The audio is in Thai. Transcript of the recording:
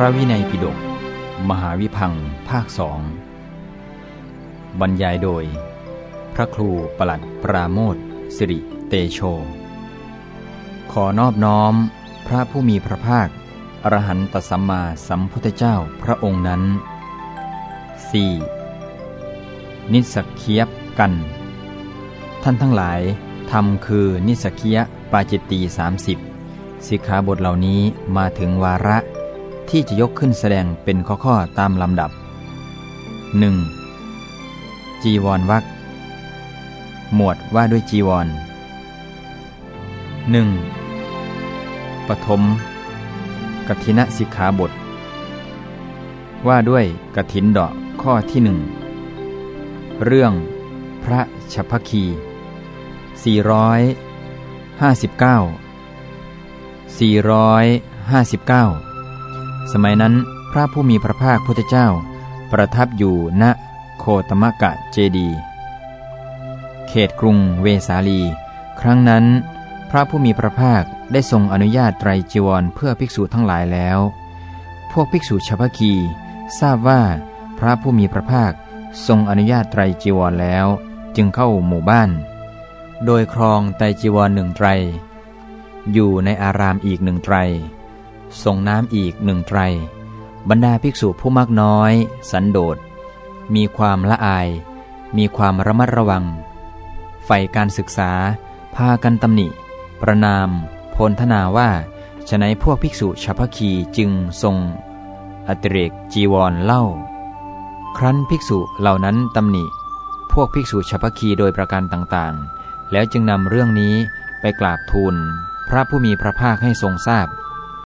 พระวินัยปิฎกมหาวิพังภาคสองบรรยายโดย พระครูประหลัดปราโมทสิริเตโช ขอนอบน้อมพระผู้มีพระภาค อรหันตสัมมาสัมพุทธเจ้าพระองค์นั้น 4. นิสกเคียบกัน ท่านทั้งหลายทำคือนิสกิยปาจิตตี30 สิกขาบทเหล่านี้มาถึงวาระ ที่จะยกขึ้นแสดงเป็นข้อๆตามลำดับ 1. จีวรวักหมวดว่าด้วยจีวร 1. ปฐมกทินสิกขาบท ว่าด้วยกถินดอกข้อที่หนึ่งเรื่องพระชพคี 459 459 สมัยนั้นพระผู้มีพระภาคพุทธเจ้า ประทับอยู่ณโคตมกะเจดี เขตกรุงเวสาลี ครั้งนั้น พระผู้มีพระภาคได้ทรงอนุญาตไตรจีวรเพื่อภิกษุทั้งหลายแล้ว พวกภิกษุชาวพคี ทราบว่าพระผู้มีพระภาคทรงอนุญาตไตรจีวรแล้ว จึงเข้าหมู่บ้าน โดยครองไตรจีวรหนึ่งไตร อยู่ในอารามอีกหนึ่งไตร ส่งน้ำอีกหนึ่งไตร บรรดาภิกษุผู้มากน้อย สันโดษ มีความละอาย มีความระมัดระวัง ใฝ่การศึกษา พากันตำหนิ ประนาม โพลธนาว่าฉนัยพวกภิกษุชาวพคีจึงทรงอติเรกจีวรเล่า ครั้นภิกษุเหล่านั้นตำหนิ พวกภิกษุชาวพคีโดยประการต่างๆ แล้วจึงนำเรื่องนี้ไปกราบทูล พระผู้มีพระภาคให้ทรงทราบ